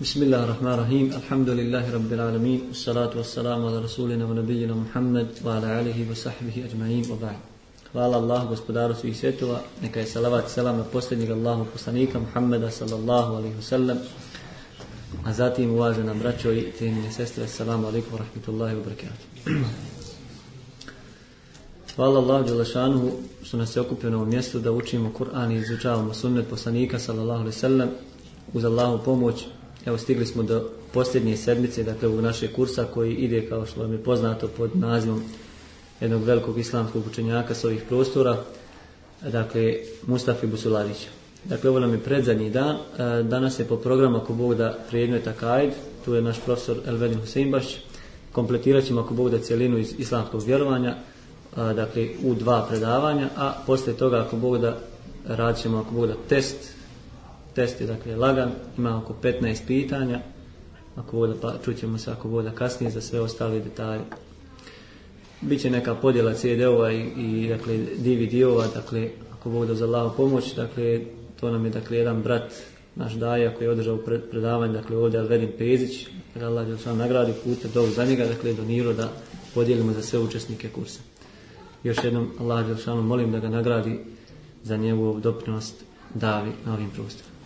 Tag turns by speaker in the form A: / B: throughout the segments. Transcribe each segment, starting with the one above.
A: بسم الله الرحمن الرحيم الحمد لله رب العالمين والصلاة والسلام على رسولنا ونبينا محمد وعلى آله وصحبه أجمعين وبعد Hvala Allah, gospodaru svih svjetova, neka je salavat i selam na posljednjeg Allahu poslanika Muhammeda sallallahu alaihi wa sallam, a zatim uvažena braćo i cijenine sestre, assalamu alaikum wa rahmatullahi wa barakatuh. Hvala Allah Đelešanuhu što nas je okupio na ovom mjestu da učimo Kur'an i izučavamo sunnet poslanika sallallahu alaihi wa sallam uz Allahu pomoć Evo stigli smo do posljednje sedmice, dakle ovog našeg kursa koji ide kao što vam je poznato pod nazivom jednog velikog islamskog učenjaka s ovih prostora, dakle Mustafa Busularića. Dakle, ovo nam je predzadnji dan. E, danas je po programu ako Bog da predmet Akaid, tu je naš profesor Elvedin Huseinbaš. Kompletirat ćemo ako Bog da cijelinu iz islamskog vjerovanja, e, dakle u dva predavanja, a posle toga ako Bog da radit ćemo ako Bog da test test je dakle lagan, ima oko 15 pitanja, ako voda, pa čućemo se ako voda kasnije za sve ostale detalje. Biće neka podjela CD-ova i, i dakle, DVD-ova, dakle, ako voda za lao pomoć, dakle, to nam je dakle, jedan brat, naš Daja, koji je održao predavanje, dakle, ovdje Alvedin Pezić, da Allah je sam nagradi puta do za njega, dakle, doniro da podijelimo za sve učesnike kursa. Još jednom, Allah je molim da ga nagradi za njegov doprinost davi na ovim prostorima.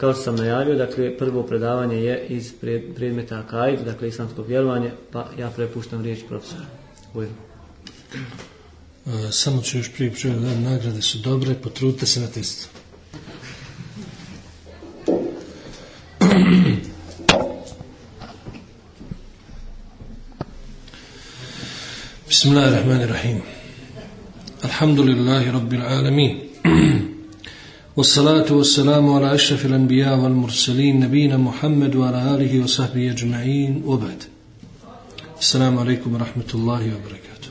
A: Kao što sam najavio, dakle, prvo predavanje je iz predmeta Akaid, dakle, islamsko vjerovanje, pa ja prepuštam riječ profesoru. Ujel.
B: E, samo ću još prije prije nagrade su dobre, potrudite se na testu. Bismillahirrahmanirrahim. Alhamdulillahi rabbil alamin. والصلاة والسلام على أشرف الأنبياء والمرسلين نبينا محمد وعلى آله وصحبه أجمعين وبعد السلام عليكم ورحمة الله وبركاته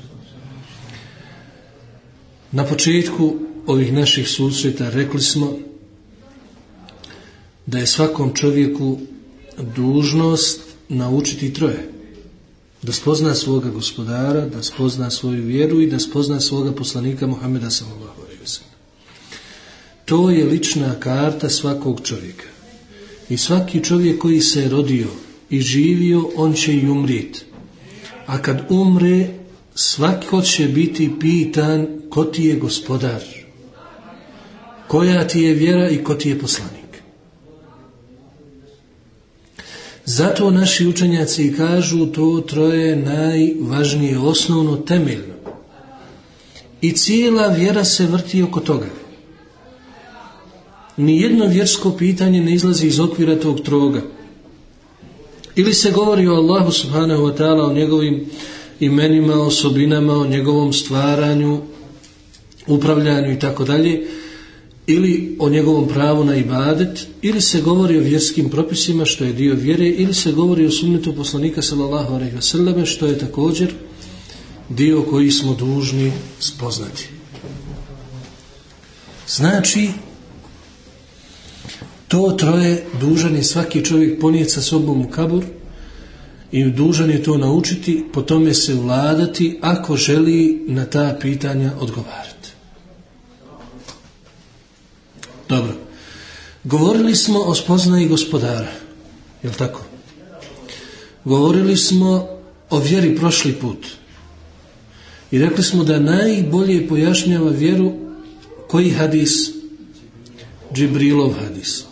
B: Na početku ovih naših susreta rekli smo da je svakom čovjeku dužnost naučiti troje. Da spozna svoga gospodara, da spozna svoju vjeru i da spozna svoga poslanika Muhammeda sallallahu To je lična karta svakog čovjeka. I svaki čovjek koji se rodio i živio, on će i umrijeti. A kad umre, svako će biti pitan ko ti je gospodar, koja ti je vjera i ko ti je poslanik. Zato naši učenjaci kažu to troje najvažnije, osnovno, temeljno. I cijela vjera se vrti oko toga nijedno vjersko pitanje ne izlazi iz okvira tog troga. Ili se govori o Allahu subhanahu wa ta'ala, o njegovim imenima, osobinama, o njegovom stvaranju, upravljanju i tako dalje, ili o njegovom pravu na ibadet, ili se govori o vjerskim propisima, što je dio vjere, ili se govori o sunnetu poslanika sallallahu alaihi wa sallam, što je također dio koji smo dužni spoznati. Znači, To troje dužan je svaki čovjek ponijeti sa sobom u kabur i dužan je to naučiti, po tome se vladati ako želi na ta pitanja odgovarati. Dobro. Govorili smo o spoznaji gospodara. Je tako? Govorili smo o vjeri prošli put. I rekli smo da najbolje pojašnjava vjeru koji hadis? Džibrilov hadis.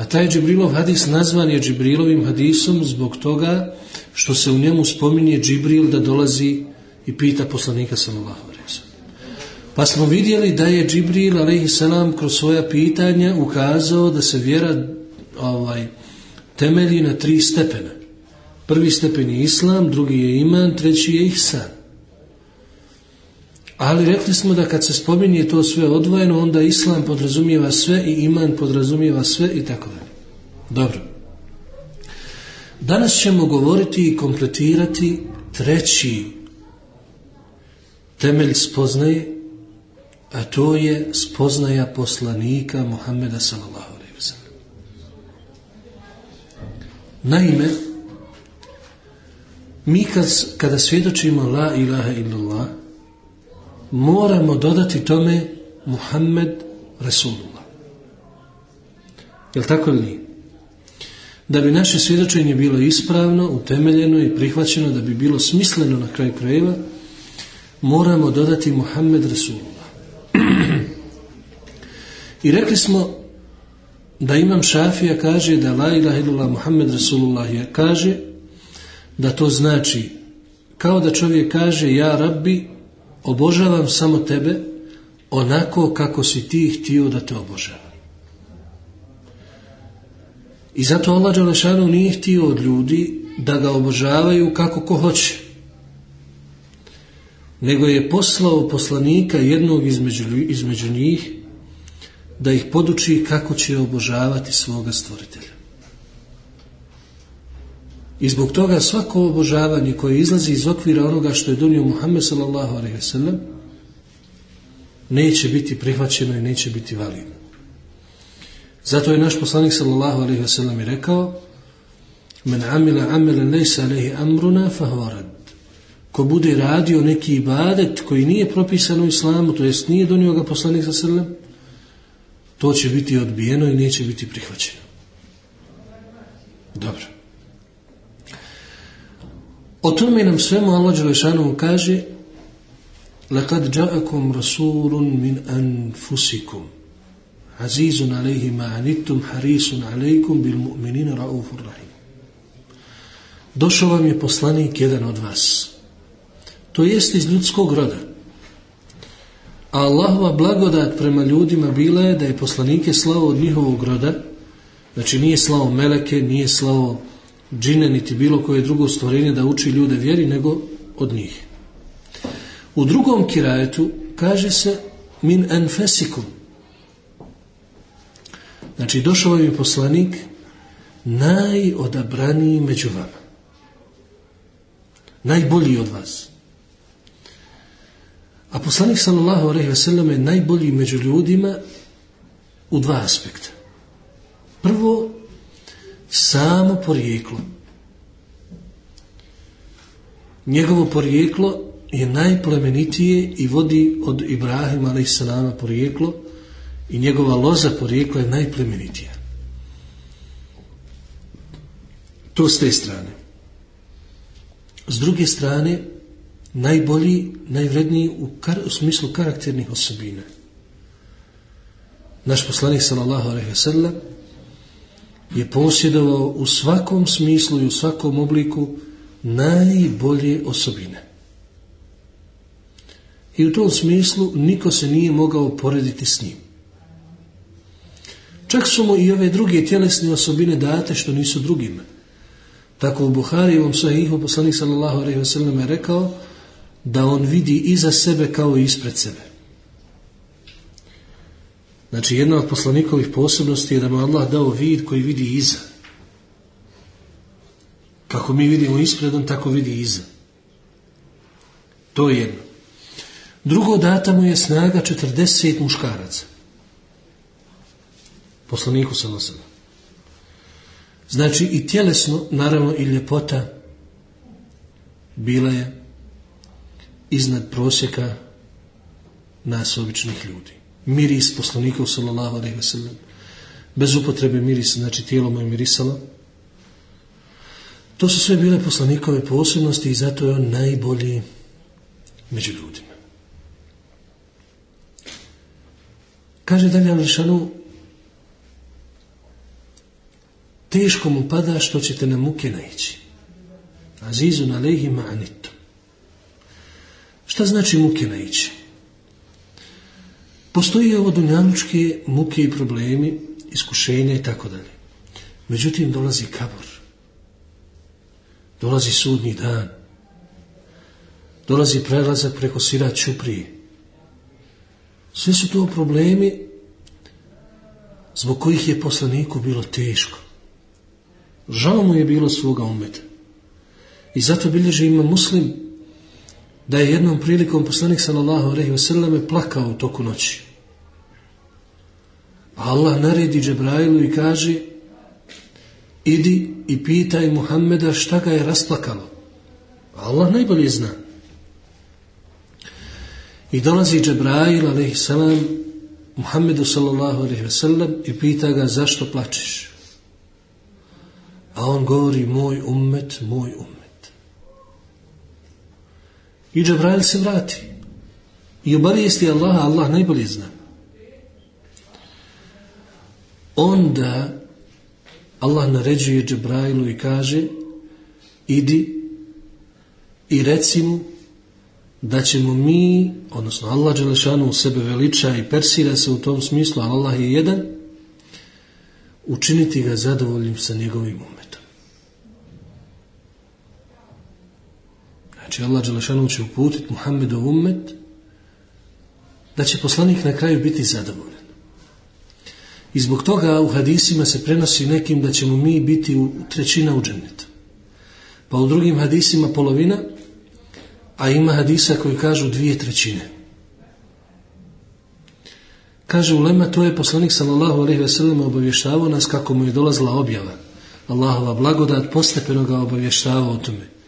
B: A taj Džibrilov hadis nazvan je Džibrilovim hadisom zbog toga što se u njemu spominje Džibril da dolazi i pita poslanika sallallahu alejhi Pa smo vidjeli da je Džibril alejhi selam kroz svoja pitanja ukazao da se vjera ovaj temelji na tri stepena. Prvi stepen je islam, drugi je iman, treći je ihsan. Ali rekli smo da kad se spominje to sve odvojeno, onda islam podrazumijeva sve i iman podrazumijeva sve i tako dalje. Dobro. Danas ćemo govoriti i kompletirati treći temelj spoznaje, a to je spoznaja poslanika Muhammeda sallallahu alaihi wa sallam. Naime, mi kad, kada svjedočimo la ilaha illallah, moramo dodati tome Muhammed Rasulullah. Jel tako li nije? da bi naše svjedočenje bilo ispravno, utemeljeno i prihvaćeno, da bi bilo smisleno na kraju krajeva, moramo dodati Muhammed Rasulullah. I rekli smo da imam šafija kaže da la ilaha illallah Muhammed Rasulullah je kaže da to znači kao da čovjek kaže ja rabbi obožavam samo tebe onako kako si ti htio da te obožavam. I zato Allah Đalešanu nije htio od ljudi da ga obožavaju kako ko hoće. Nego je poslao poslanika jednog između, između njih da ih poduči kako će obožavati svoga stvoritelja. I zbog toga svako obožavanje koje izlazi iz okvira onoga što je donio Muhammed sallallahu alaihi ve sellem neće biti prihvaćeno i neće biti validno. Zato je naš poslanik sallallahu alaihi ve sellem i rekao Men amila amila lejsa alaihi amruna fahvarad Ko bude radio neki ibadet koji nije propisan u islamu, to jest nije donio ga poslanik sallallahu alaihi to će biti odbijeno i neće biti prihvaćeno. Dobro. O tome nam svemu Allah Đelešanu kaže لَقَدْ جَاءَكُمْ رَسُولٌ مِنْ أَنْفُسِكُمْ عَزِيزٌ عَلَيْهِ مَا عَنِتُمْ حَرِيسٌ عَلَيْكُمْ بِالْمُؤْمِنِينَ رَعُوفُ الرَّحِيمُ Došao vam je poslanik jedan od vas. To jest iz ljudskog roda. A Allahova blagodat prema ljudima bila je da je poslanike slao od njihovog roda, znači nije slao meleke, nije slao džine, niti bilo koje drugo stvorenje da uči ljude vjeri, nego od njih. U drugom kirajetu kaže se min enfesikum. Znači došao je poslanik najodabraniji među vama. Najbolji od vas. A poslanik sallallahu alejhi ve sellem je najbolji među ljudima u dva aspekta. Prvo samo porijeklo. Njegovo porijeklo je najplemenitije i vodi od Ibrahima a.s. porijeklo i njegova loza porijeklo je najplemenitija. To s te strane. S druge strane, najbolji, najvredniji u, kar, u smislu karakternih osobina. Naš poslanik sallallahu alejhi ve sellem je posjedovao u svakom smislu i u svakom obliku najbolje osobine. I u tom smislu niko se nije mogao porediti s njim. Čak su mu i ove druge tjelesne osobine date što nisu drugima. Tako u Buharijevom sahihu poslanik sallallahu alejhi ve sellem je rekao da on vidi iza sebe kao i ispred sebe. Znači jedna od poslanikovih posebnosti je da mu Allah dao vid koji vidi iza. Kako mi vidimo ispred, on tako vidi iza. To je jedno. Drugo data mu je snaga 40 muškaraca. Poslaniku sam osam. Znači i tjelesno, naravno i ljepota bila je iznad prosjeka nas običnih ljudi. Miris poslanika sallallahu alejhi ve sellem bez upotrebe mirisa, znači tijelo mu je mirisalo. To su sve bile poslanikove posebnosti i zato je on najbolji među ljudima. Kaže dalje Alšanu, teško mu pada što ćete na muke naići. Azizu na lehi ma'anitu. Šta znači muke naići? Postoji ovo dunjanučke muke i problemi, iskušenja i tako dalje. Međutim, dolazi kabor. Dolazi sudnji dan. Dolazi prelazak preko sira čuprije. Sve su to problemi zbog kojih je poslaniku bilo teško. Žao mu je bilo svoga umeta. I zato bilježi ima muslim da je jednom prilikom poslanik sallallahu alejhi ve selleme plakao u toku noći. Allah naredi Džebrailu i kaže idi i pitaj Muhammeda šta ga je rasplakalo. Allah najbolje zna. I dolazi Džebrail alejhi selam Muhammedu sallallahu alejhi ve sellem i pita ga zašto plačeš. A on govori moj ummet, moj ummet. I Džabrail se vrati. I obavijesti Allaha, Allah najbolje zna. Onda Allah naređuje Džabrailu i kaže idi i reci mu da ćemo mi, odnosno Allah Đelešanu u sebe veliča i persira se u tom smislu, Allah je jedan, učiniti ga zadovoljnim sa njegovim umem. Znači Allah Đelešanu će uputiti Muhammedov ummet da će poslanik na kraju biti zadovoljan. I zbog toga u hadisima se prenosi nekim da ćemo mi biti u trećina u džennetu. Pa u drugim hadisima polovina, a ima hadisa koji kažu dvije trećine. Kaže Ulema, to je poslanik sallallahu alaihi wasallam obavještavao nas kako mu je dolazila objava. Allahova blagodat postepeno ga obavještavao o tome.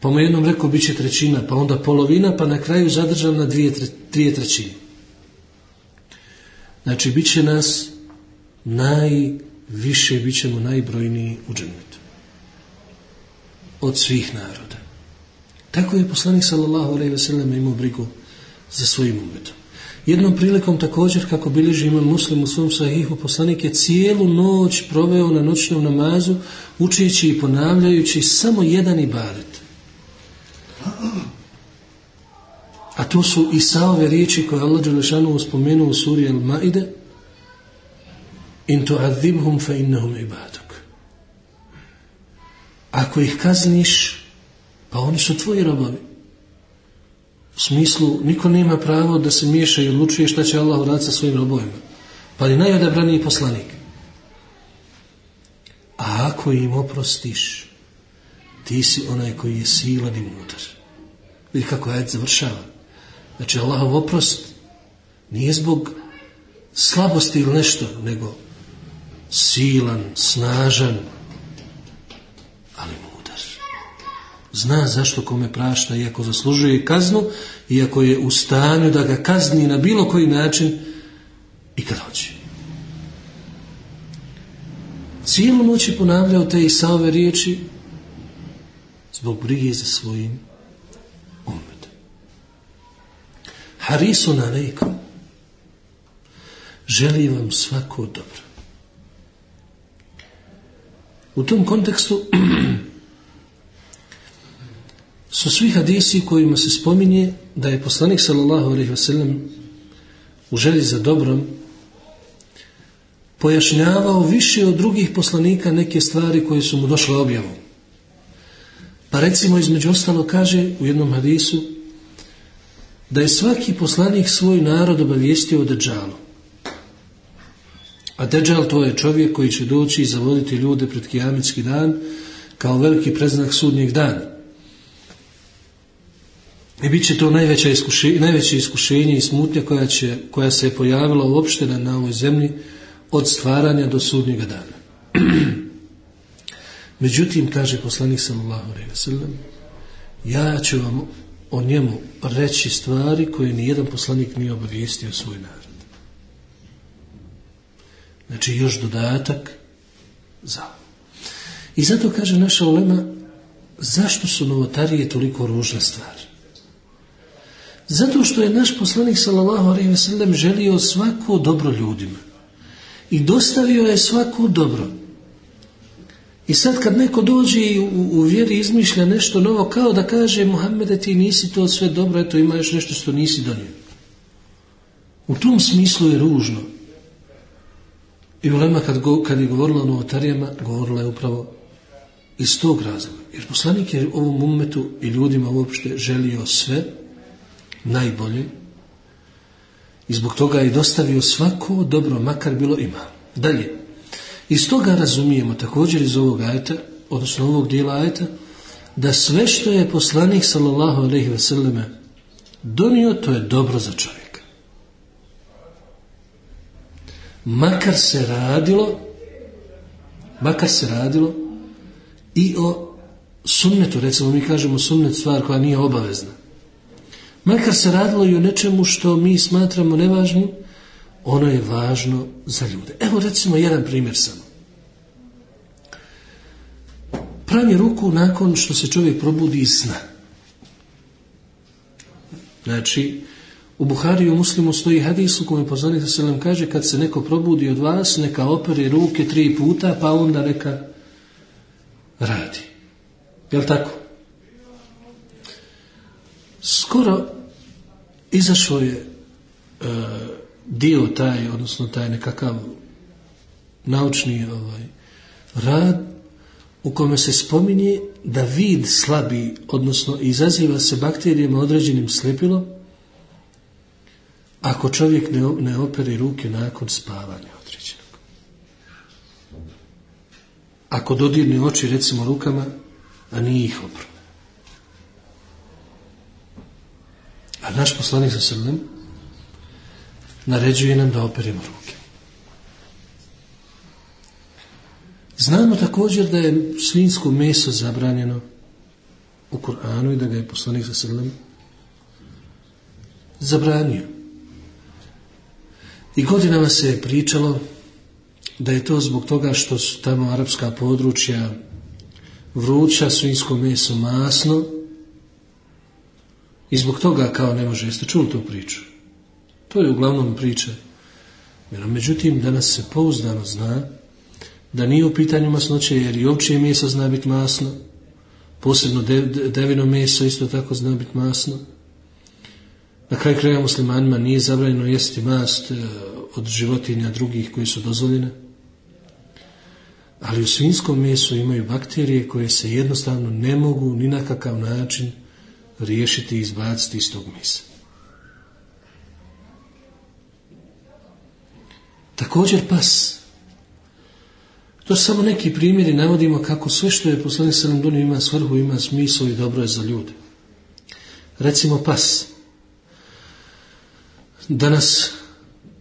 B: Pa mu jednom rekao bit će trećina, pa onda polovina, pa na kraju zadržam na dvije, dvije trećine. Znači, bit će nas najviše, bit ćemo najbrojniji u džennetu. Od svih naroda. Tako je poslanik sallallahu alejhi ve sellem imao brigu za svojim umetom. Jednom prilikom također kako bilježi imam muslim u svom sahihu poslanik je cijelu noć proveo na noćnom namazu učeći i ponavljajući samo jedan ibadet. A to su i saove riječi koje Allah Đelešanu spomenuo u suri Al-Maide In tu'adhibhum fa innahum ibaduk. Ako ih kazniš, Pa oni su tvoji robovi. U smislu, niko nema pravo da se miješa i odlučuje šta će Allah uraditi sa svojim robovima. Pa li najodabraniji poslanik. A ako im oprostiš, ti si onaj koji je silan i mudar. Vidi kako ajed završava. Znači, Allahov oprost nije zbog slabosti ili nešto, nego silan, snažan, ali mudar zna zašto kome prašta, iako zaslužuje kaznu, iako je u stanju da ga kazni na bilo koji način i kad hoće. Cijelu noć je ponavljao te Isaove riječi zbog brige za svojim umetom. Harisun aleikum. želi vam svako dobro. U tom kontekstu su svi hadisi kojima se spominje da je poslanik sallallahu alaihi wasallam u želji za dobrom pojašnjavao više od drugih poslanika neke stvari koje su mu došle objavom. Pa recimo između ostalo kaže u jednom hadisu da je svaki poslanik svoj narod obavijestio o Deđalu. A Deđal to je čovjek koji će doći i zavoditi ljude pred kijamitski dan kao veliki preznak sudnjeg dana. I bit će to najveće iskušenje, najveće iskušenje i smutnja koja, će, koja se je pojavila uopšte na, na ovoj zemlji od stvaranja do sudnjega dana. Međutim, kaže poslanik sallallahu alejhi ve sellem, ja ću vam o njemu reći stvari koje ni jedan poslanik nije obavijestio svoj narod. Znači, još dodatak za. I zato kaže naša ulema, zašto su novotarije toliko ružne stvari? Zato što je naš poslanik sallallahu alejhi ve sellem želio svako dobro ljudima. I dostavio je svako dobro. I sad kad neko dođe i u, u vjeri izmišlja nešto novo, kao da kaže Muhammede ti nisi to sve dobro, eto ima još nešto što nisi donio. U tom smislu je ružno. I ulema kad, go, kad je govorila o novotarijama, govorila je upravo iz tog razloga. Jer poslanik je ovom umetu i ljudima uopšte želio sve, najbolje i zbog toga je dostavio svako dobro, makar bilo ima. Dalje, iz toga razumijemo također iz ovog ajeta, odnosno ovog dijela ajeta, da sve što je poslanik sallallahu alaihi ve selleme donio, to je dobro za čovjeka. Makar se radilo, makar se radilo i o sunnetu, recimo mi kažemo sunnet stvar koja nije obavezna. Makar se radilo i o nečemu što mi smatramo nevažnim, ono je važno za ljude. Evo recimo jedan primjer samo. Pranje ruku nakon što se čovjek probudi iz sna. Znači, u Buhari i u muslimu stoji hadis u kojem poslanik se nam kaže kad se neko probudi od vas, neka opere ruke tri puta, pa onda neka radi. Jel tako? Skoro izašao je uh, dio taj, odnosno taj nekakav naučni ovaj, rad u kome se spominje da vid slabi, odnosno izaziva se bakterijama određenim slepilom, ako čovjek ne, ne opere ruke nakon spavanja određenog. Ako dodirne oči recimo rukama, a nije ih opro. A naš poslanik sa srnem naređuje nam da operemo ruke. Znamo također da je svinsko meso zabranjeno u Kur'anu i da ga je poslanik sa srnem zabranio. I godinama se je pričalo da je to zbog toga što su tamo arapska područja vruća, svinsko meso masno i zbog toga kao ne može. Jeste čuli tu priču? To je uglavnom priča. Međutim, danas se pouzdano zna da nije u pitanju masnoće jer i opće meso zna biti masno, posebno devino meso isto tako zna biti masno. Na kraj kraja muslimanima nije zabranjeno jesti mast e, od životinja drugih koji su dozvoljene. Ali u svinskom mesu imaju bakterije koje se jednostavno ne mogu ni na kakav način riješiti i izbaciti iz tog mesa. Također pas. To su samo neki primjeri, navodimo kako sve što je poslanik sa nam donio ima svrhu, ima smisao i dobro je za ljude. Recimo pas. Danas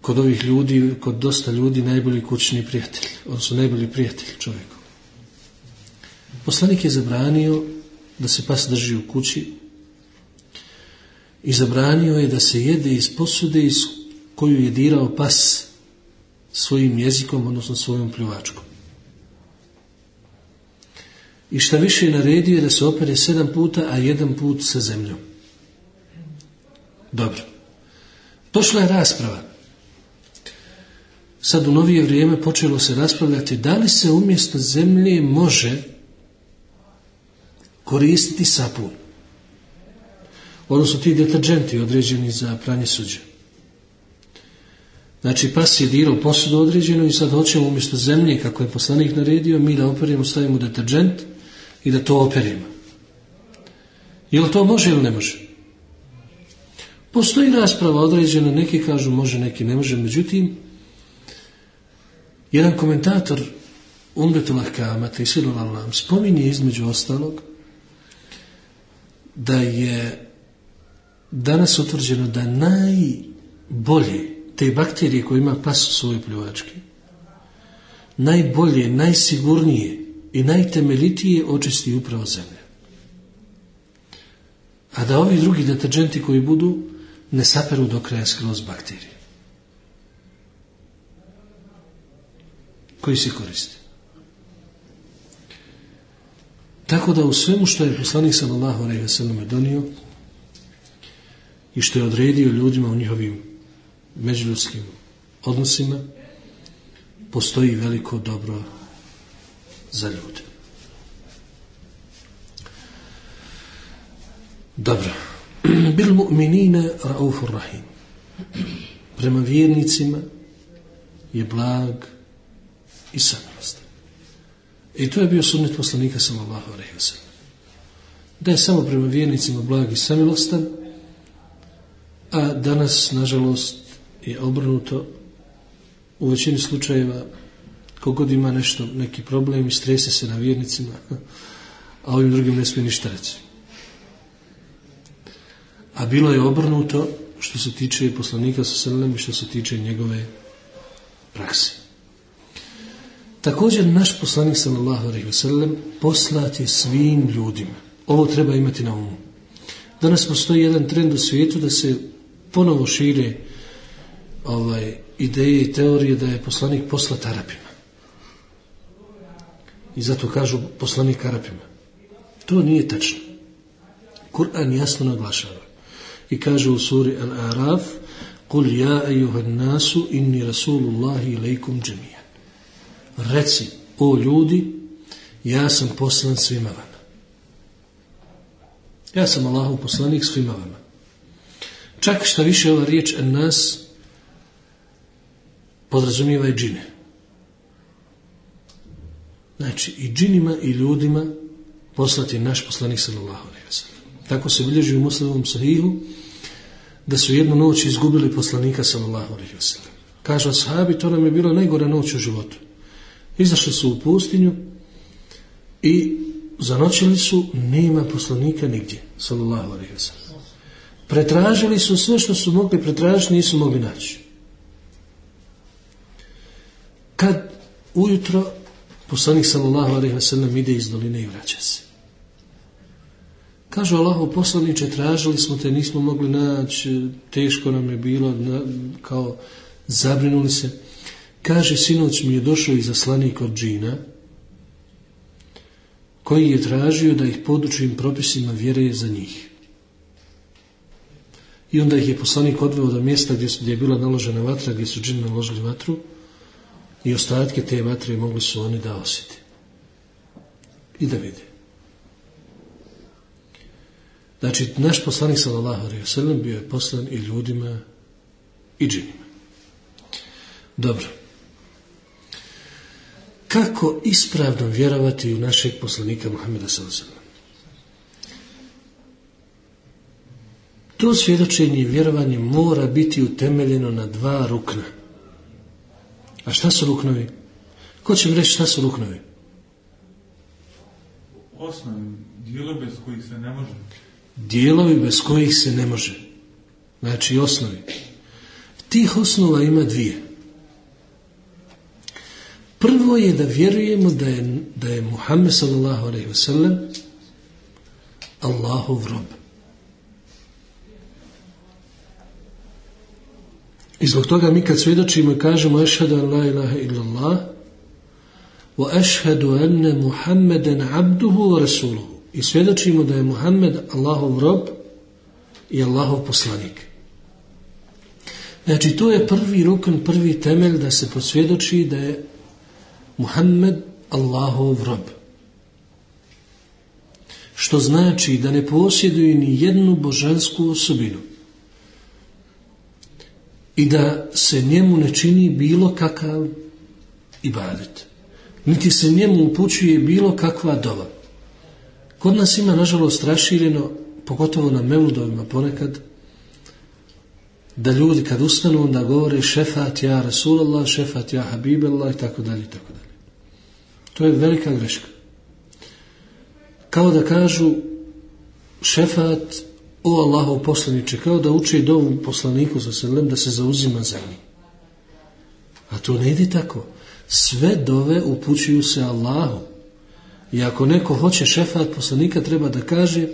B: kod ovih ljudi, kod dosta ljudi najbolji kućni prijatelj, odnosno najbolji prijatelj čovjeku. Poslanik je zabranio da se pas drži u kući i zabranio je da se jede iz posude iz koju je dirao pas svojim jezikom, odnosno svojom pljuvačkom. I šta više naredio je da se opere sedam puta, a jedan put sa zemljom. Dobro. Došla je rasprava. Sad u novije vrijeme počelo se raspravljati da li se umjesto zemlje može koristiti sapun. Odnosno ti deterđenti određeni za pranje suđa. Znači pas je dirao posudu određenu i sad hoćemo umjesto zemlje kako je poslanik naredio mi da operimo, stavimo deterđent i da to operimo. Je li to može ili ne može? Postoji rasprava određena, neki kažu može, neki ne može, međutim, jedan komentator Umbetul Kamata i Silul spominje između ostalog da je danas utvrđeno da najbolje te bakterije koje ima pas u svojoj pljuvački najbolje, najsigurnije i najtemelitije očisti upravo zemlje. A da ovi drugi deterđenti koji budu ne saperu do kraja skroz bakterije. Koji se koriste. Tako da u svemu što je poslanik sallallahu alejhi ve sellem donio i što je odredio ljudima u njihovim međuljudskim odnosima postoji veliko dobro za ljude. Dobro. Bil mu'minine raufur rahim. Prema vjernicima je blag i samilost. I to je bio sunnet poslanika sallallahu alejhi ve sellem. Da je samo prema vjernicima blag i samilostan, a danas, nažalost, i obrnuto u većini slučajeva kogod ima nešto, neki problem i strese se na vjernicima, a ovim drugim ne smije ništa reći. A bilo je obrnuto što se tiče poslanika sa srlem i što se tiče njegove prakse. Također naš poslanik sallallahu alejhi ve sellem poslat je svim ljudima. Ovo treba imati na umu. Danas postoji jedan trend u svijetu da se ponovo šire ovaj ideje i teorije da je poslanik poslat Arapima. I zato kažu poslanik Arapima. To nije tačno. Kur'an jasno naglašava. I kaže u suri Al-Araf Kul ja ejuhan nasu inni rasulullahi ilaikum džemijan. Reci, o ljudi, ja sam poslan svima vama. Ja sam Allahov poslanik svima vama. Čak šta više ova riječ en nas podrazumijeva i džine. Znači, i džinima i ljudima poslati naš poslanik sallallahu alaihi wa sallam. Tako se bilježi u muslimom sahihu da su jednu noć izgubili poslanika sallallahu alaihi wa sallam. Kažu ashabi, to nam je bilo najgore noć u životu. Izašli su u pustinju i zanoćili su, nema poslanika nigdje, sallallahu alaihi wa sallam. Pretražili su sve što su mogli pretražiti, nisu mogli naći. Kad ujutro poslanik sallallahu alaihi wa sallam ide iz doline i vraća se. Kažu Allahu poslaniče, tražili smo te, nismo mogli naći, teško nam je bilo, na, kao zabrinuli se. Kaže, sinoć mi je došao i zaslanik od džina, koji je tražio da ih podučim propisima vjere za njih. I onda ih je poslanik odveo do mjesta gdje, su, gdje je bila naložena vatra, gdje su džini naložili vatru i ostatke te vatre mogli su oni da osjeti. I da vide. Znači, naš poslanik sallallahu alaihi wasallam bio je poslan i ljudima i džinima. Dobro. Kako ispravno vjerovati u našeg poslanika Muhammeda sallallahu alaihi wasallam? To svjedočenje i vjerovanje mora biti utemeljeno na dva rukna. A šta su ruknovi? Ko će mi reći šta su ruknovi?
C: Osnovi, dijelo bez kojih se ne može
B: dijelovi bez kojih se ne može. Znači osnovi. Tih osnova ima dvije. Prvo je da vjerujemo da je, da je Muhammed sallallahu alaihi wa sallam Allahov rob. I zbog toga mi kad svjedočimo i kažemo ašhadu an la ilaha illallah wa ešhedu anne Muhammeden abduhu wa rasuluhu i svjedočimo da je Muhammed Allahov rob i Allahov poslanik. Znači, to je prvi rukn, prvi temelj da se posvjedoči da je Muhammed Allahov rob. Što znači da ne posjeduje ni jednu božansku osobinu i da se njemu ne čini bilo kakav ibadet. Niti se njemu upućuje bilo kakva dova. Kod nas ima, nažalost, rašireno, pogotovo na mevludovima ponekad, da ljudi kad ustanu, onda govore šefat ja Rasulallah, šefat ja Habiballah i tako dalje i tako dalje. To je velika greška. Kao da kažu šefat o Allahov poslaniče, kao da uče i dovu poslaniku sa selem da se zauzima za njim. A to ne ide tako. Sve dove upućuju se Allahu. I ako neko hoće šefat poslanika, treba da kaže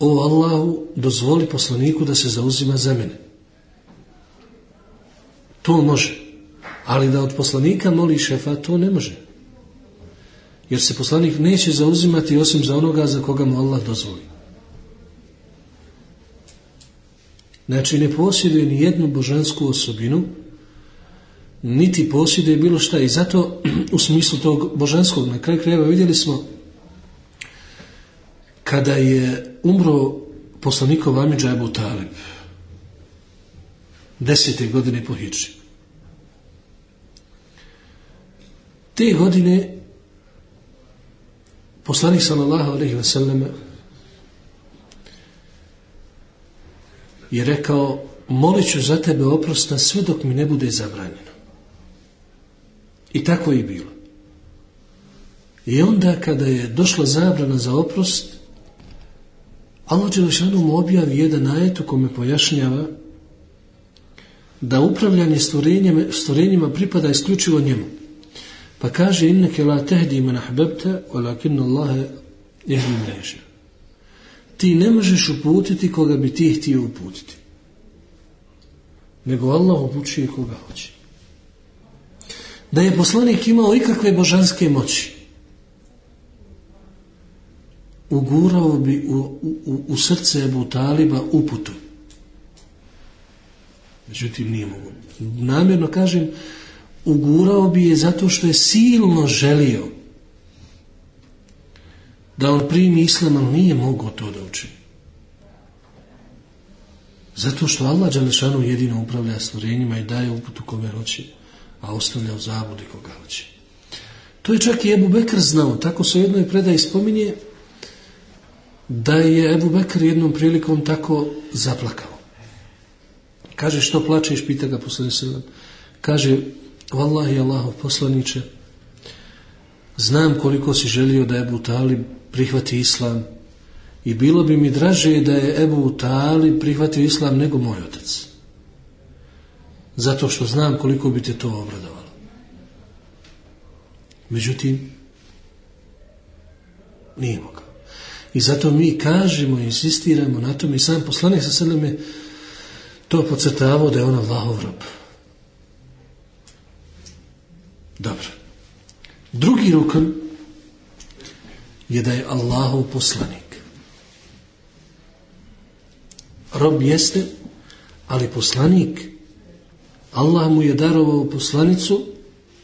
B: o Allahu, dozvoli poslaniku da se zauzima za mene. To može. Ali da od poslanika moli šefat, to ne može. Jer se poslanik neće zauzimati osim za onoga za koga mu Allah dozvoli. Znači ne posjeduje ni jednu božansku osobinu, niti posjeduje bilo šta i zato u smislu tog božanskog na kraju krajeva vidjeli smo kada je umro poslanikov Amidža Ebu Talib desete godine po Hiči te godine poslanik sallallahu alaihi selleme je rekao molit ću za tebe oprosta sve dok mi ne bude zabranjeno I tako je bilo. I onda kada je došla zabrana za oprost, Allah Đelešanu mu objavi jedan ajet u kome pojašnjava da upravljanje stvorenjima, stvorenjima pripada isključivo njemu. Pa kaže inneke la tehdi man ahbebte, olakinna Allahe jehdi mreže. Ti ne možeš uputiti koga bi ti htio uputiti. Nego Allah upućuje koga hoće. da je poslanik imao ikakve božanske moći, ugurao bi u, u, u srce Ebu Taliba uputu. Međutim, nije mogu. Namjerno kažem, ugurao bi je zato što je silno želio da on primi islam, ali nije mogao to da učini. Zato što Allah Đalešanu jedino upravlja stvorenjima i daje uputu kome hoće, a ostavlja u zabudi koga hoće. To je čak i Ebu Bekr znao. Tako se u jednoj predaji spominje da je Ebu Bekr jednom prilikom tako zaplakao. Kaže što plačeš, pita ga poslani sallam. Kaže, vallahi Allahov poslaniče, znam koliko si želio da Ebu Talib prihvati islam i bilo bi mi draže da je Ebu Talib prihvatio islam nego moj otac. Zato što znam koliko bi te to obradovalo. Međutim, nije mogao. I zato mi kažemo i insistiramo na tom i sam poslanik sa seleme to pocrtavao da je on Allahov rob. Dobro. Drugi rukn je da je Allahov poslanik. Rob jeste, ali poslanik, Allah mu je darovao poslanicu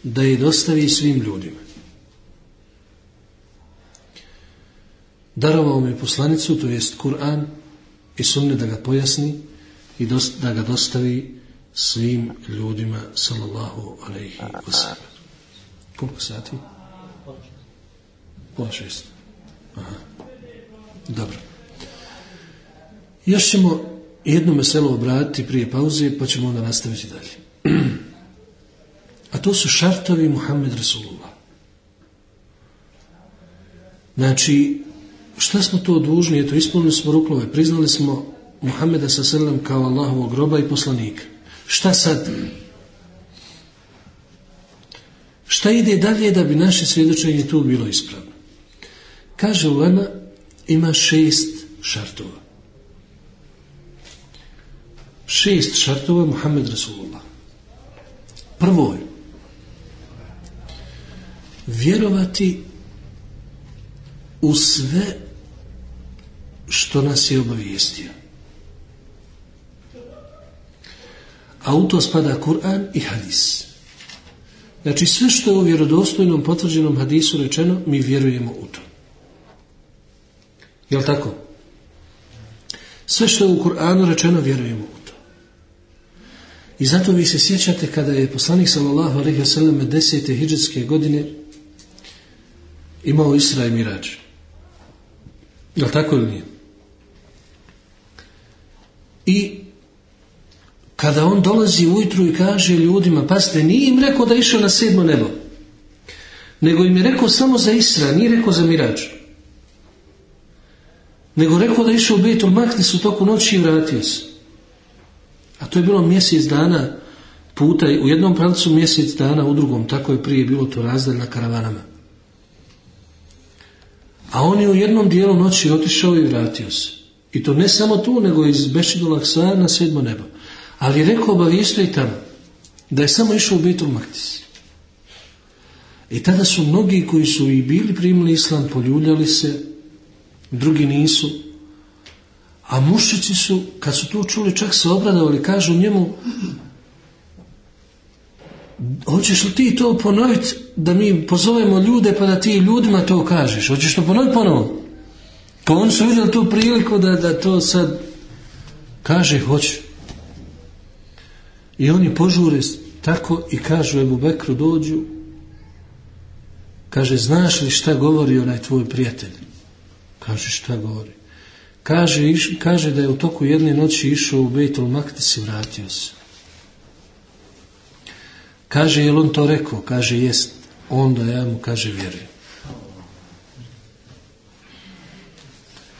B: da je dostavi svim ljudima. Darovao mu je poslanicu, to jest Kur'an, i sumne da ga pojasni i da ga dostavi svim ljudima, sallallahu alaihi wasallam. Koliko sati? Pola šest. Aha. Dobro. Još ćemo jedno meselo obratiti prije pauze, pa ćemo onda nastaviti dalje. A to su šartovi Muhammed Rasulullah. Znači, šta smo to dužni? Eto, ispunili smo ruklove, priznali smo Muhammeda sa srlom kao Allahovog groba i poslanika. Šta sad? Šta ide dalje da bi naše svjedočenje tu bilo ispravno? Kaže Ulema, ima šest šartova. Šest šartova Muhammed Rasulullah. Prvo je vjerovati u sve što nas je obavijestio. A u to spada Kur'an i hadis. Znači sve što je u vjerodostojnom potvrđenom hadisu rečeno, mi vjerujemo u to. Je li tako? Sve što je u Kur'anu rečeno, vjerujemo u to. I zato vi se sjećate kada je poslanik sallallahu alaihi wa sallam desete hijđetske godine imao Isra i Mirađ. Je li tako ili nije? I kada on dolazi ujutru i kaže ljudima, pasite, nije im rekao da išao na sedmo nebo, nego im je rekao samo za Isra, nije rekao za Mirađ. Nego rekao da išao u Betul Maknis u toku noći i vratio se. A to je bilo mjesec dana puta, u jednom pravcu mjesec dana, u drugom, tako je prije bilo to razdalj na karavanama. A on je u jednom dijelu noći otišao i vratio se. I to ne samo tu, nego iz Bešidu Laksana, sedmo nebo. Ali je rekao obavijestio i tamo da je samo išao u Betul Maktis. I tada su mnogi koji su i bili primili islam, poljuljali se, drugi nisu. A mušici su, kad su to čuli, čak se obradovali, kažu njemu, hoćeš li ti to ponoviti da mi pozovemo ljude pa da ti ljudima to kažeš? Hoćeš to ponoviti ponovo? Pa oni su vidjeli tu priliku da, da to sad kaže hoće. I oni požure tako i kažu Ebu Bekru dođu kaže znaš li šta govori onaj tvoj prijatelj? Kaže šta govori? Kaže, iš, kaže da je u toku jedne noći išao u Bejtul Maktis i vratio se. Kaže, je on to rekao? Kaže, jest. Onda ja mu, kaže, vjerujem.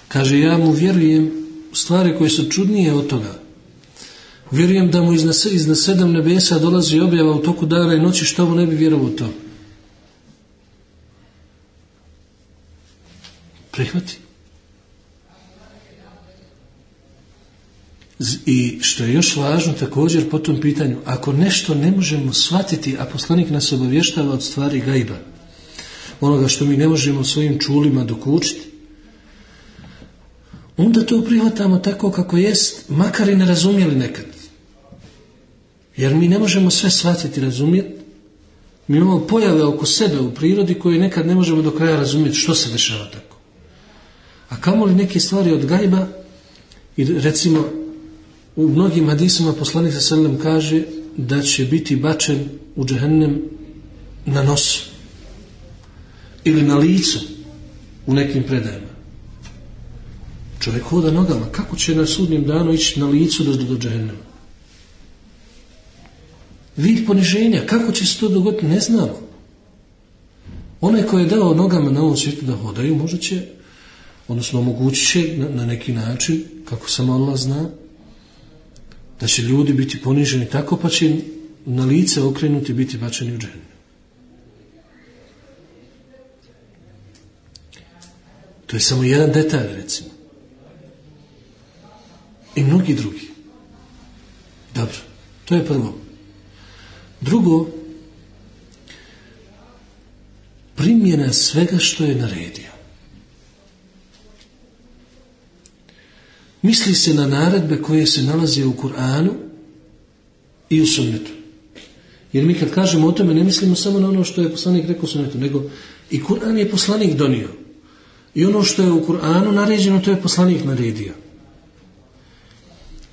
B: Kaže, ja mu vjerujem stvari koje su čudnije od toga. Vjerujem da mu iznad, iz sedam nebesa dolazi objava u toku dana i noći, što mu ne bi vjerovao to? Prihvati. I što je još važno također po tom pitanju, ako nešto ne možemo shvatiti, a poslanik nas obavještava od stvari gajba, onoga što mi ne možemo svojim čulima dokučiti, onda to prihvatamo tako kako jest, makar i ne razumjeli nekad. Jer mi ne možemo sve shvatiti, i razumjeti. Mi imamo pojave oko sebe u prirodi koje nekad ne možemo do kraja razumjeti što se dešava tako. A kamo li neke stvari od gajba i recimo u mnogim hadisima poslanik sa sallam kaže da će biti bačen u džehennem na nosu ili na licu u nekim predajama. Čovjek hoda nogama, kako će na sudnjem danu ići na licu do, do džehennema? Vid poniženja, kako će se to dogoditi, ne znamo. Onaj ko je dao nogama na ovom svijetu da hodaju, možda će, odnosno omogućit će na, na neki način, kako sam Allah zna, da će ljudi biti poniženi tako, pa će na lice okrenuti biti bačeni u džene. To je samo jedan detalj, recimo. I mnogi drugi. Dobro, to je prvo. Drugo, primjena svega što je naredio. Misli se na naredbe koje se nalaze u Kur'anu i u sunnetu. Jer mi kad kažemo o tome ne mislimo samo na ono što je poslanik rekao u sunnetu, nego i Kur'an je poslanik donio. I ono što je u Kur'anu naređeno, to je poslanik naredio.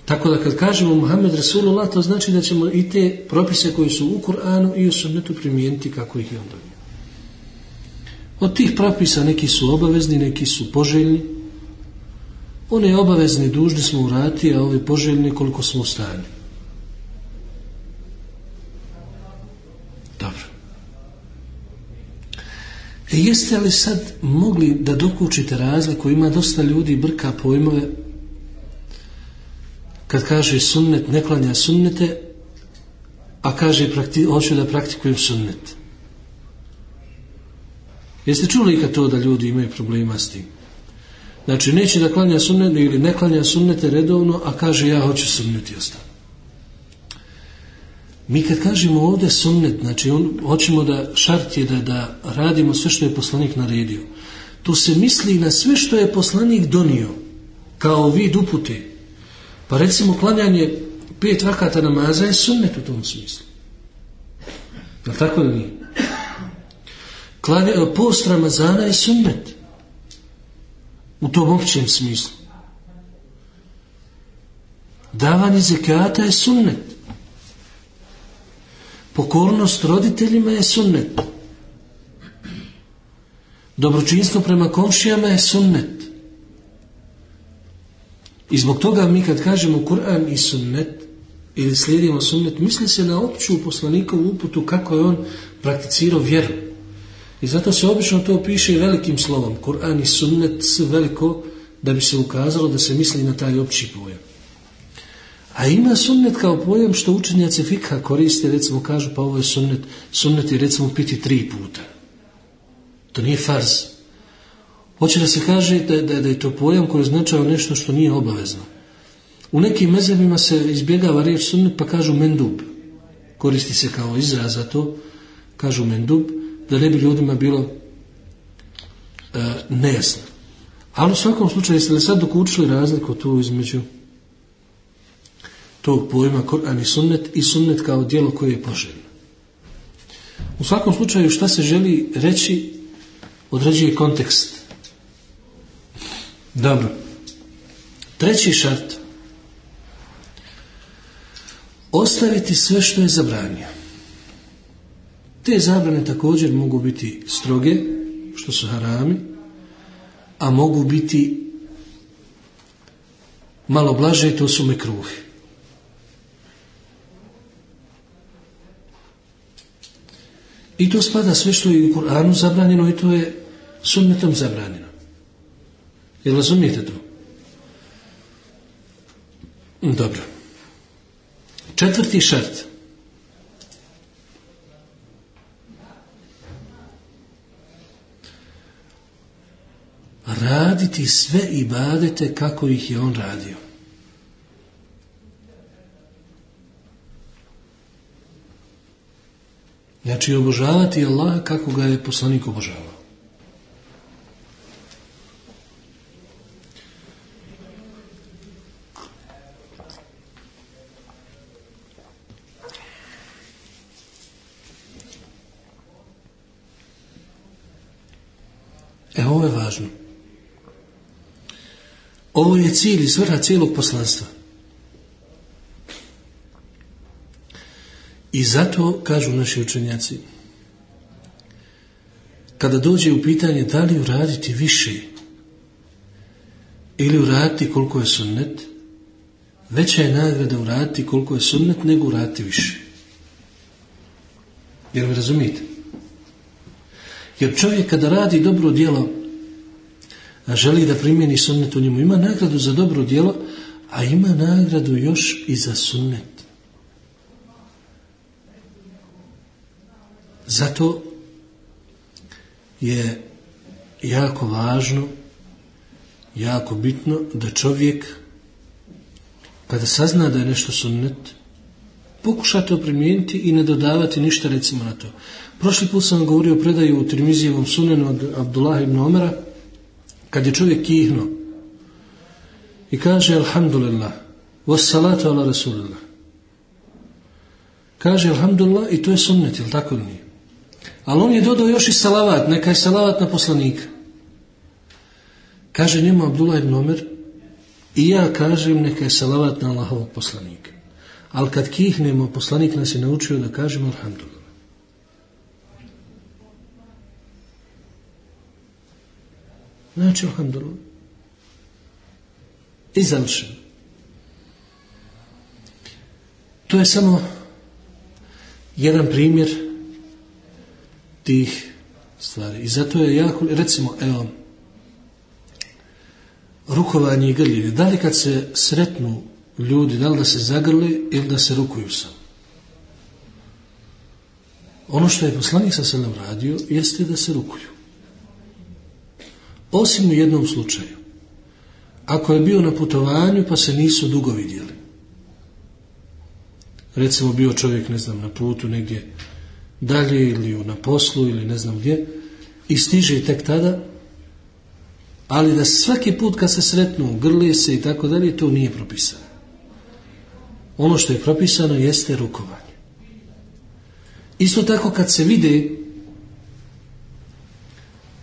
B: Tako da kad kažemo Muhammed Rasulullah, to znači da ćemo i te propise koji su u Kur'anu i u sunnetu primijeniti kako ih je on donio. Od tih propisa neki su obavezni, neki su poželjni. One obavezni dužni smo urati, a ove poželjni koliko smo u stanju. Dobro. E jeste li sad mogli da dokučite razliku? Ima dosta ljudi brka pojmove kad kaže sunnet, ne klanja sunnete, a kaže prakti, hoću da praktikujem sunnet. Jeste čuli ikad to da ljudi imaju problema s tim? Znači, neće da klanja sunnete ili ne klanja sunnete redovno, a kaže ja hoću sunnet i ostalo Mi kad kažemo ovdje sunnet, znači on, hoćemo da šart je da, da radimo sve što je poslanik naredio. Tu se misli na sve što je poslanik donio, kao vid upute. Pa recimo klanjanje pet vakata namaza je sunnet u tom smislu. Je li tako ili nije? Klanje, e, post Ramazana je sunnet. U tom općem smislu. Davanje zekata je sunnet. Pokornost roditeljima je sunnet. Dobročinstvo prema komšijama je sunnet. I zbog toga mi kad kažemo Kur'an i sunnet ili slijedimo sunnet, misli se na opću poslanikovu uputu kako je on prakticirao vjeru. I zato se obično to piše velikim slovom. Kur'an i sunnet s veliko da bi se ukazalo da se misli na taj opći pojam. A ima sunnet kao pojam što učenjaci fikha koriste, recimo kažu pa ovo je sunnet, sunnet je recimo piti tri puta. To nije farz. Hoće da se kaže da, da, da je to pojam koji označava nešto što nije obavezno. U nekim mezebima se izbjegava riječ sunnet pa kažu mendub. Koristi se kao izraz za to, kažu mendub, da ne bi ljudima bilo e, nejasno. Ali u svakom slučaju, jeste li sad dok učili razliku tu između tog pojma Koran i sunnet i sunnet kao dijelo koje je poželjno. U svakom slučaju šta se želi reći određuje kontekst. Dobro. Treći šart. Ostaviti sve što je zabranio. Te zabrane također mogu biti stroge, što su harami, a mogu biti malo blaže, to su mekruhi. I to spada sve što je u Kur'anu zabranjeno i to je sunnetom zabranjeno. Jel razumijete to? Mm, dobro. Četvrti šart. Raditi sve ibadete kako ih je on radio. Znači obožavati Allaha kako ga je poslanik obožavao. E, ovo je važno. Ovo je cilj i svrha cijelog poslanstva. I zato, kažu naši učenjaci, kada dođe u pitanje da li uraditi više ili uraditi koliko je sunnet, veća je nagrada uraditi koliko je sunnet nego uraditi više. Jer me razumijete? Jer čovjek kada radi dobro djelo, a želi da primjeni sunnet u njemu, ima nagradu za dobro djelo, a ima nagradu još i za sunnet. Zato je jako važno, jako bitno da čovjek kada sazna da je nešto sunnet, pokuša to primijeniti i ne dodavati ništa recimo na to. Prošli put sam govorio o predaju u Tirmizijevom sunenu od Abdullah ibn Omera, kad je čovjek kihno i kaže Alhamdulillah, wassalatu ala Rasulillah. Kaže Alhamdulillah i to je sunnet, jel tako nije? Ali on je dodao još i salavat, neka je salavat na poslanika. Kaže njemu Abdullah ibn Omer, i ja kažem neka je salavat na Allahovog poslanika. Ali kad kihnemo, poslanik nas je naučio da kažemo Alhamdulillah. Znači, Alhamdulillah. I završeno. To je samo jedan primjer tih stvari. I zato je jako, recimo, evo, rukovanje i grljenje. Da li kad se sretnu ljudi, da li da se zagrli ili da se rukuju sam? Ono što je poslanik sa selem radio, jeste da se rukuju. Osim u jednom slučaju. Ako je bio na putovanju, pa se nisu dugo vidjeli. Recimo, bio čovjek, ne znam, na putu negdje, dalje ili na poslu ili ne znam gdje i stiže tek tada ali da svaki put kad se sretnu grlije se i tako dalje to nije propisano ono što je propisano jeste rukovanje isto tako kad se vide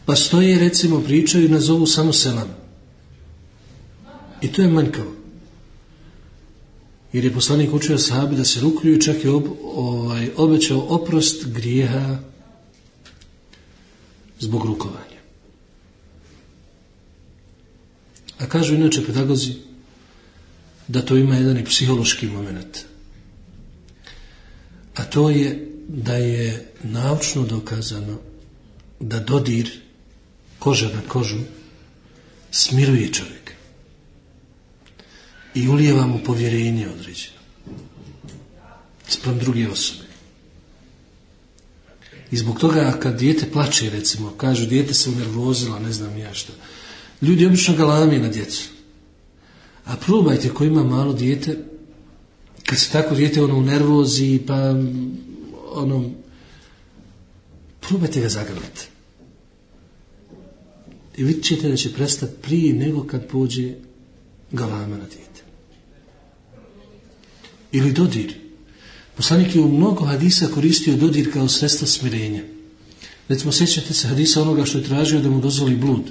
B: pa stoje recimo pričaju na zovu samo selam i to je manjkavo jer je poslanik učio sahabi da se rukuju čak je ob, ovaj, obećao oprost grijeha zbog rukovanja. A kažu inače pedagozi da to ima jedan i psihološki moment. A to je da je naučno dokazano da dodir koža na kožu smiruje čovjek i ulijeva mu povjerenje određeno. Sprem druge osobe. I zbog toga kad dijete plače, recimo, kažu dijete se unervozilo, ne znam ja što, ljudi obično galame na djecu. A probajte ko ima malo dijete, kad se tako dijete ono unervozi, pa ono, probajte ga zagrliti. I vidjet ćete da će prestati prije nego kad pođe galama na dijete ili dodir. Poslanik je u mnogo hadisa koristio dodir kao sredstvo smirenja. Recimo, sjećate se hadisa onoga što je tražio da mu dozvoli blud.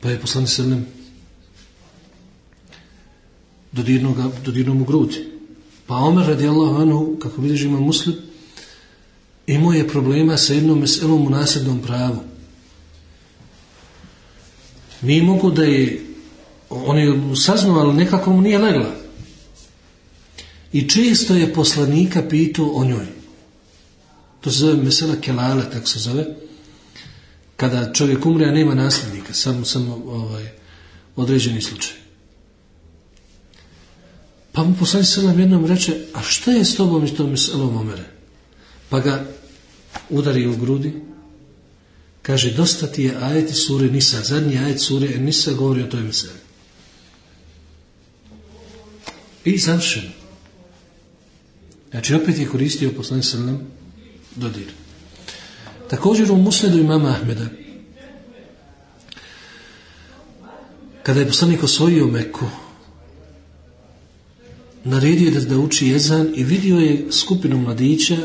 B: Pa je poslanik srnem dodirno mu grudi. Pa Omer radijallahu anhu, kako vidiš ima muslim, imao je problema sa jednom meselom u nasljednom pravu. Nije mogu da je on je saznao, ali nekako mu nije legla. I često je poslanika pitao o njoj. To se zove mesela kelale, tako se zove. Kada čovjek umre, a nema nasljednika, samo, samo ovaj, određeni slučaj. Pa mu poslanik selam jednom reče, a šta je s tobom i tom meselom omere? Pa ga udari u grudi, kaže, dosta ti je ajeti sure Nisa, zadnji ajet sure Nisa govori o toj meseli. I završeno. Znači opet je koristio poslanik sallam dodir. Također u musnedu imama Ahmeda kada je poslanik osvojio Meku naredio da, da uči jezan i vidio je skupinu mladića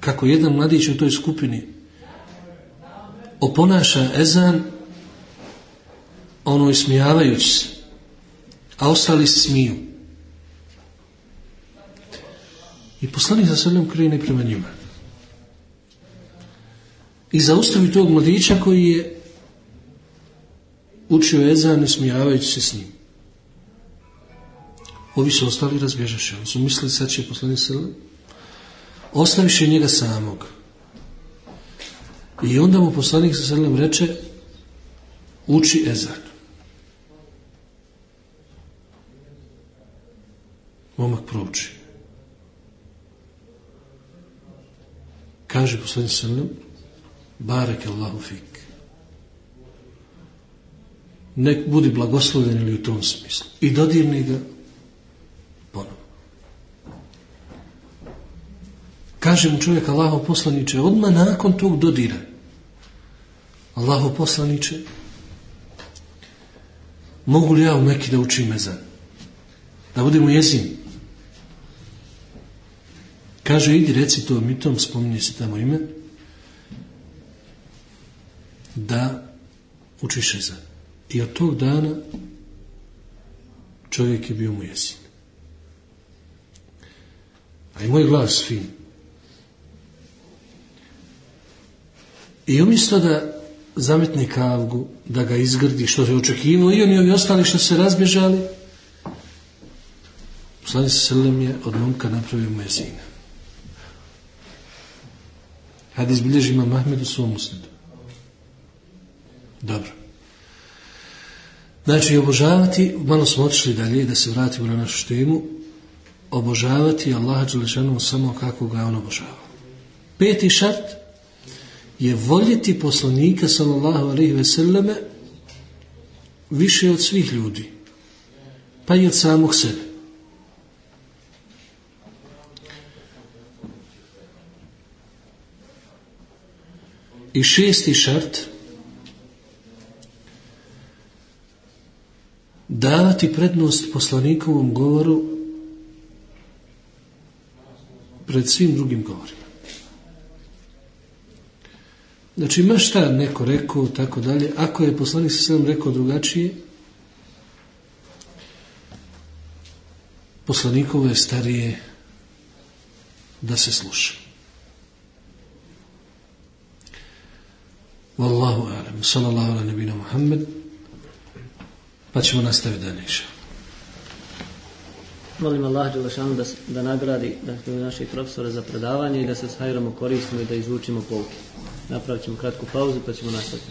B: kako jedan mladić u toj skupini oponaša ezan ono ismijavajući se a ostali smiju. I poslanik za sredom krene prema njima. I zaustavi tog mladića koji je učio ezan ismijavajući se s njim. Ovi su ostali razbježaše oni su mislili sad će poslanik sredom. Ostaviše njega samog i onda mu poslanik sa srednjom reče uči ezan. Momak prouči. Kaže poslanik sa srednjom barek Allahu fik. Nek budi blagosloven ili u tom smislu. I dodirni ga Kaže mu čovjek Allaho poslaniče, odmah nakon tog dodira. Allaho poslaniče, mogu li ja u Meki da učim meza? Da budem u jezim? Kaže, idi reci to mitom, spominje se tamo ime, da učiš ezan. I od tog dana čovjek je bio mu jezin. A i moj glas fin. I umjesto da zametne kavgu, da ga izgrdi što je očekivalo, i oni ovi ostali što se razbježali, poslani se Selem je od momka napravio mezina. Hadi izbilježi ima Mahmed u svom usnedu. Dobro. Znači, obožavati, malo smo otišli dalje da se vratimo na našu temu, obožavati Allaha Đelešanu samo kako ga on obožava. Peti šart, je voljeti poslanika sallallahu alaihi ve selleme više od svih ljudi pa i od samog sebe. I šesti šart davati prednost poslanikovom govoru pred svim drugim govorima. Znači, ima šta neko rekao, tako dalje. Ako je poslanik sa sredom rekao drugačije, poslanikovo je starije da se sluša. Wallahu alam. Sallallahu ala nebina Muhammed. Pa ćemo nastaviti dalje neša.
A: Molim Allah Đelešanu da, da nagradi dakle, da naših profesora za predavanje i da se s hajrom koristimo i da izvučimo pouke. Napravit ćemo kratku pauzu pa ćemo nastaviti.